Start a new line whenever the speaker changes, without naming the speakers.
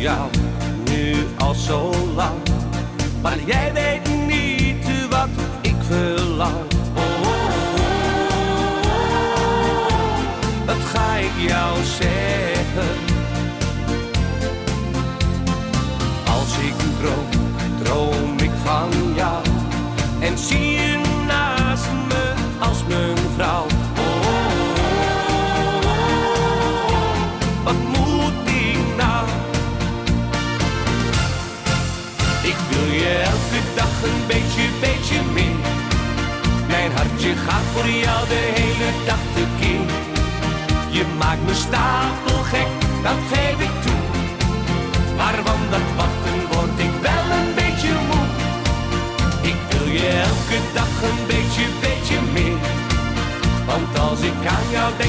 jou nu al zo lang. Maar jij weet niet wat ik verlang. Wat ga ik jou zeggen? Als ik droom, droom ik van jou en zie je elke dag een beetje, beetje meer. Mijn hartje gaat voor jou de hele dag tekeer. Je maakt me stapelgek, dat geef ik toe. Maar van dat wachten word ik wel een beetje moe. Ik wil je elke dag een beetje, beetje meer. Want als ik aan jou denk,